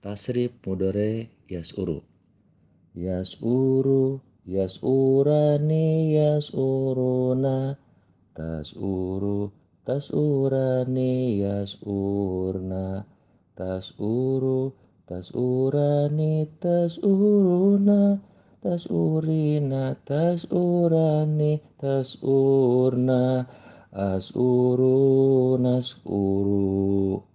tasrif mudore yas'uru. Yas'uru yas'urani yas'uruna. Tas'uru tas'urani yas'urna. Tas'uru tas'urani tas'uruna. Tas'urina tas'urani tas'urna. As'uru nas'uru.